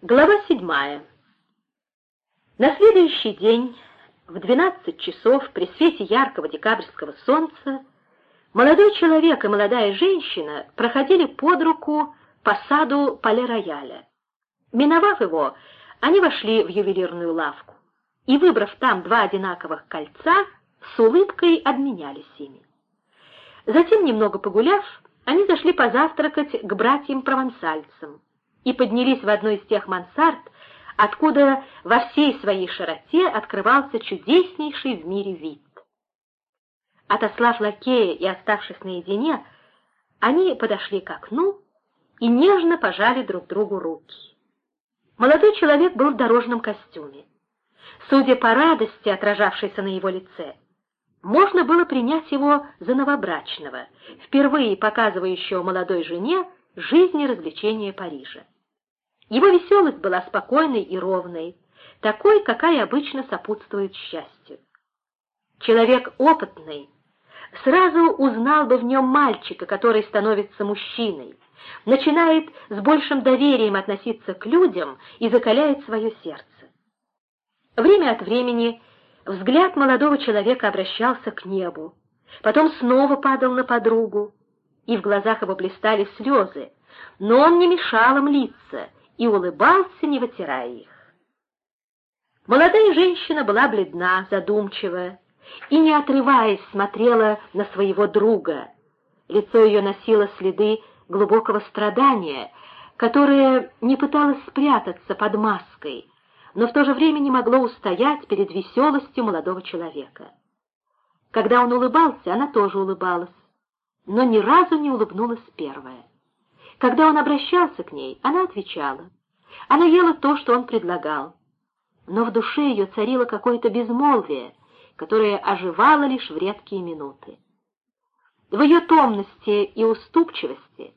Глава седьмая. На следующий день, в двенадцать часов, при свете яркого декабрьского солнца, молодой человек и молодая женщина проходили под руку по саду Пале-Рояля. Миновав его, они вошли в ювелирную лавку и, выбрав там два одинаковых кольца, с улыбкой обменялись ими. Затем, немного погуляв, они зашли позавтракать к братьям-провансальцам и поднялись в одну из тех мансард, откуда во всей своей широте открывался чудеснейший в мире вид. Отослав лакея и оставшись наедине, они подошли к окну и нежно пожали друг другу руки. Молодой человек был в дорожном костюме. Судя по радости, отражавшейся на его лице, можно было принять его за новобрачного, впервые показывающего молодой жене жизнь и развлечения Парижа. Его веселость была спокойной и ровной, такой, какая обычно сопутствует счастью. Человек опытный сразу узнал бы в нем мальчика, который становится мужчиной, начинает с большим доверием относиться к людям и закаляет свое сердце. Время от времени взгляд молодого человека обращался к небу, потом снова падал на подругу, и в глазах его блистали слезы, но он не мешал им литься и улыбался, не вытирая их. Молодая женщина была бледна, задумчива, и, не отрываясь, смотрела на своего друга. Лицо ее носило следы глубокого страдания, которое не пыталось спрятаться под маской, но в то же время не могло устоять перед веселостью молодого человека. Когда он улыбался, она тоже улыбалась, но ни разу не улыбнулась первая. Когда он обращался к ней, она отвечала. Она ела то, что он предлагал. Но в душе ее царило какое-то безмолвие, которое оживало лишь в редкие минуты. В ее томности и уступчивости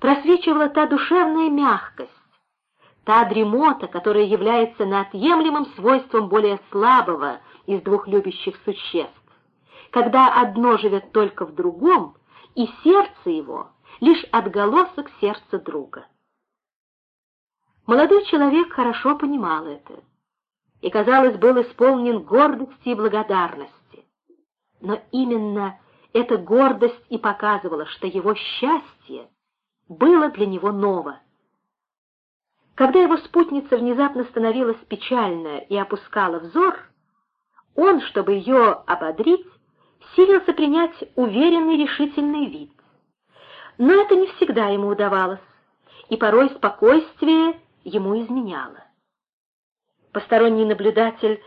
просвечивала та душевная мягкость, та дремота, которая является неотъемлемым свойством более слабого из двух любящих существ, когда одно живет только в другом, и сердце его — лишь отголосок сердца друга. Молодой человек хорошо понимал это и, казалось, был исполнен гордости и благодарности. Но именно эта гордость и показывала, что его счастье было для него ново. Когда его спутница внезапно становилась печальная и опускала взор, он, чтобы ее ободрить, силился принять уверенный решительный вид. Но это не всегда ему удавалось, и порой спокойствие ему изменяло. Посторонний наблюдатель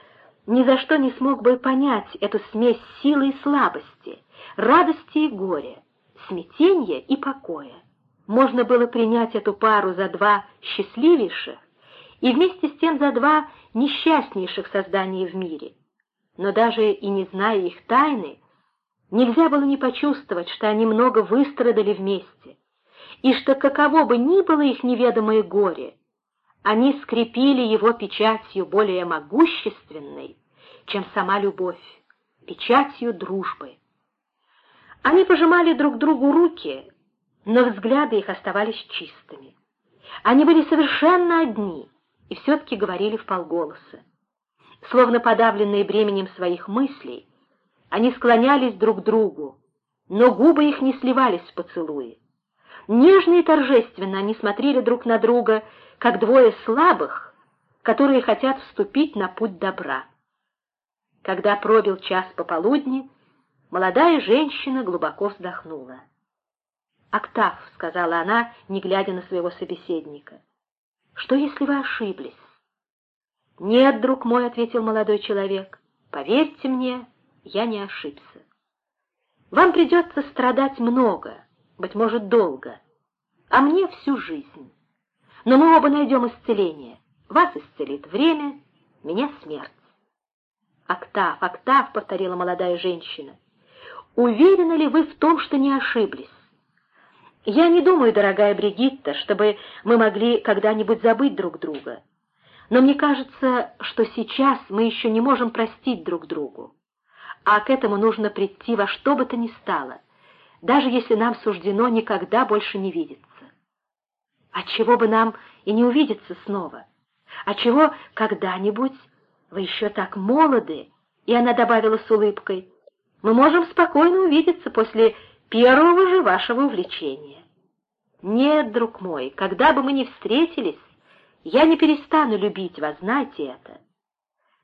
ни за что не смог бы понять эту смесь силы и слабости, радости и горя, смятения и покоя. Можно было принять эту пару за два счастливейших и вместе с тем за два несчастнейших создания в мире. Но даже и не зная их тайны, Нельзя было не почувствовать, что они много выстрадали вместе, и что каково бы ни было их неведомое горе, они скрепили его печатью более могущественной, чем сама любовь, печатью дружбы. Они пожимали друг другу руки, но взгляды их оставались чистыми. Они были совершенно одни и все-таки говорили в полголоса. Словно подавленные бременем своих мыслей, они склонялись друг к другу, но губы их не сливались в поцелуи. Нежно и торжественно они смотрели друг на друга, как двое слабых, которые хотят вступить на путь добра. Когда пробил час пополудни, молодая женщина глубоко вздохнула. «Октав», — сказала она, не глядя на своего собеседника, — «что, если вы ошиблись?» «Нет, друг мой», — ответил молодой человек, — «поверьте мне, я не ошибся. Вам придется страдать много, быть может, долго, а мне всю жизнь. Но мы оба найдем исцеление. Вас исцелит время, меня смерть. «Октав, Октав», — повторила молодая женщина, — «уверены ли вы в том, что не ошиблись?» «Я не думаю, дорогая Бригитта, чтобы мы могли когда-нибудь забыть друг друга. Но мне кажется, что сейчас мы еще не можем простить друг другу а к этому нужно прийти во что бы то ни стало, даже если нам суждено никогда больше не видеться. А чего бы нам и не увидеться снова? А чего когда-нибудь вы еще так молоды?» И она добавила с улыбкой, «Мы можем спокойно увидеться после первого же вашего увлечения». «Нет, друг мой, когда бы мы ни встретились, я не перестану любить вас, знайте это.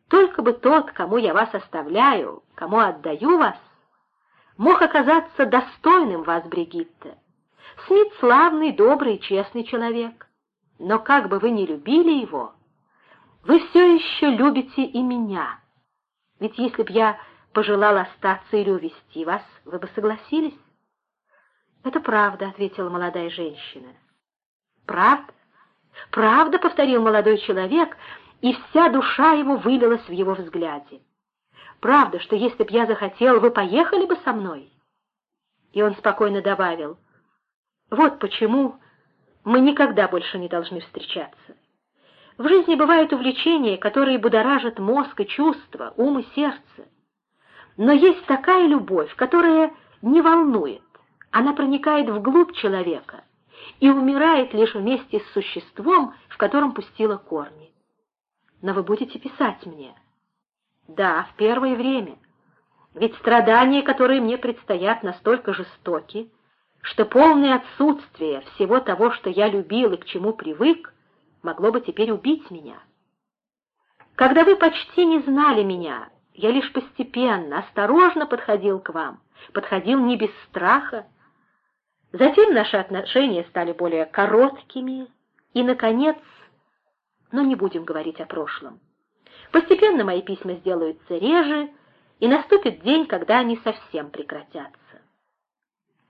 Только бы тот, кому я вас оставляю, кому отдаю вас, мог оказаться достойным вас, Бригитта. Смит славный, добрый честный человек. Но как бы вы ни любили его, вы все еще любите и меня. Ведь если б я пожелал остаться или увести вас, вы бы согласились? «Это правда», — ответила молодая женщина. «Правда? Правда», — повторил молодой человек, и вся душа его вылилась в его взгляде. «Правда, что если б я захотел, вы поехали бы со мной?» И он спокойно добавил, «Вот почему мы никогда больше не должны встречаться. В жизни бывают увлечения, которые будоражат мозг и чувства, ум и сердце. Но есть такая любовь, которая не волнует, она проникает вглубь человека и умирает лишь вместе с существом, в котором пустила корни. Но вы будете писать мне. Да, в первое время. Ведь страдания, которые мне предстоят, настолько жестоки, что полное отсутствие всего того, что я любил и к чему привык, могло бы теперь убить меня. Когда вы почти не знали меня, я лишь постепенно, осторожно подходил к вам, подходил не без страха, Затем наши отношения стали более короткими, и, наконец, но не будем говорить о прошлом. Постепенно мои письма сделаются реже, и наступит день, когда они совсем прекратятся.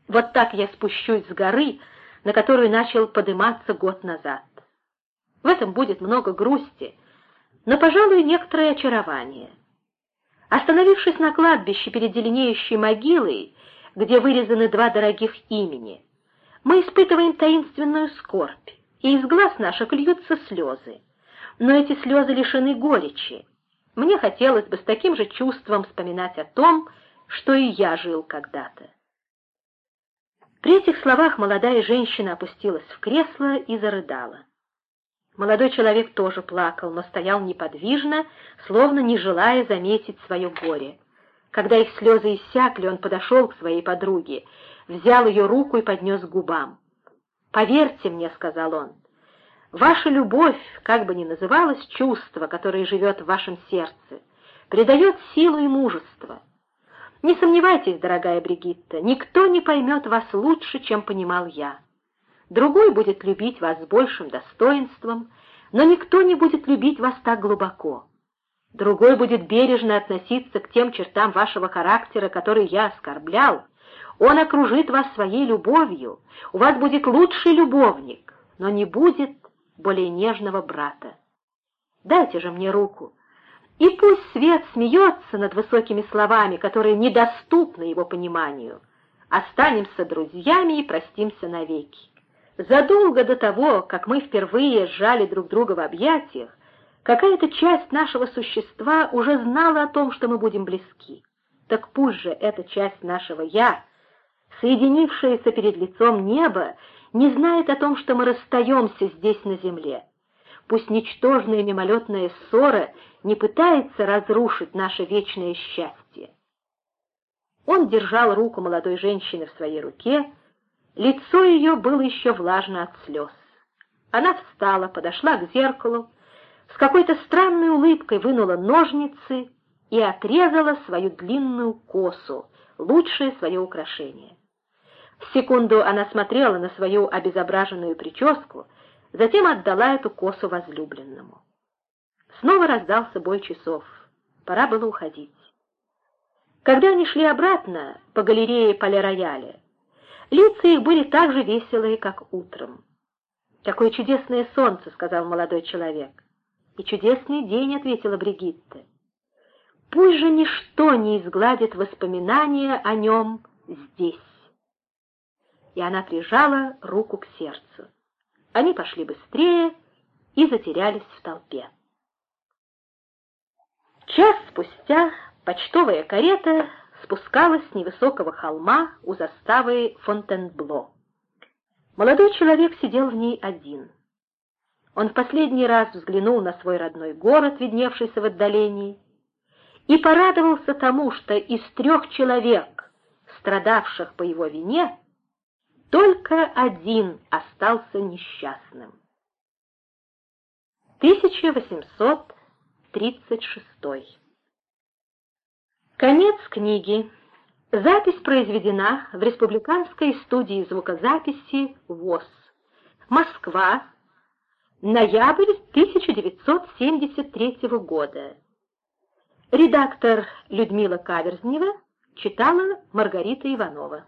Вот так я спущусь с горы, на которую начал подниматься год назад. В этом будет много грусти, но, пожалуй, некоторое очарование. Остановившись на кладбище перед зеленеющей могилой, где вырезаны два дорогих имени, мы испытываем таинственную скорбь, и из глаз наших льются слезы. Но эти слезы лишены горечи. Мне хотелось бы с таким же чувством вспоминать о том, что и я жил когда-то. При этих словах молодая женщина опустилась в кресло и зарыдала. Молодой человек тоже плакал, но стоял неподвижно, словно не желая заметить свое горе. Когда их слезы иссякли, он подошел к своей подруге, взял ее руку и поднес к губам. «Поверьте мне», — сказал он, — «ваша любовь, как бы ни называлось чувство, которое живет в вашем сердце, придает силу и мужество. Не сомневайтесь, дорогая Бригитта, никто не поймет вас лучше, чем понимал я. Другой будет любить вас с большим достоинством, но никто не будет любить вас так глубоко. Другой будет бережно относиться к тем чертам вашего характера, которые я оскорблял. Он окружит вас своей любовью, у вас будет лучший любовник, но не будет более нежного брата. Дайте же мне руку, и пусть свет смеется над высокими словами, которые недоступны его пониманию. Останемся друзьями и простимся навеки. Задолго до того, как мы впервые сжали друг друга в объятиях, Какая-то часть нашего существа уже знала о том, что мы будем близки. Так пусть же эта часть нашего «я», соединившаяся перед лицом неба, не знает о том, что мы расстаемся здесь на земле. Пусть ничтожная мимолетная ссора не пытается разрушить наше вечное счастье. Он держал руку молодой женщины в своей руке, лицо ее было еще влажно от слез. Она встала, подошла к зеркалу, с какой-то странной улыбкой вынула ножницы и отрезала свою длинную косу, лучшее свое украшение. Секунду она смотрела на свою обезображенную прическу, затем отдала эту косу возлюбленному. Снова раздался бой часов. Пора было уходить. Когда они шли обратно по галерее Поля-Рояля, лица их были так же веселые, как утром. «Какое чудесное солнце!» — сказал молодой человек и чудесный день», — ответила Бригитта. «Пусть же ничто не изгладит воспоминания о нем здесь». И она прижала руку к сердцу. Они пошли быстрее и затерялись в толпе. Час спустя почтовая карета спускалась с невысокого холма у заставы Фонтенбло. Молодой человек сидел в ней один. Он в последний раз взглянул на свой родной город, видневшийся в отдалении, и порадовался тому, что из трех человек, страдавших по его вине, только один остался несчастным. 1836 Конец книги. Запись произведена в Республиканской студии звукозаписи ВОЗ. Москва. Ноябрь 1973 года. Редактор Людмила Каверзнева читала Маргарита Иванова.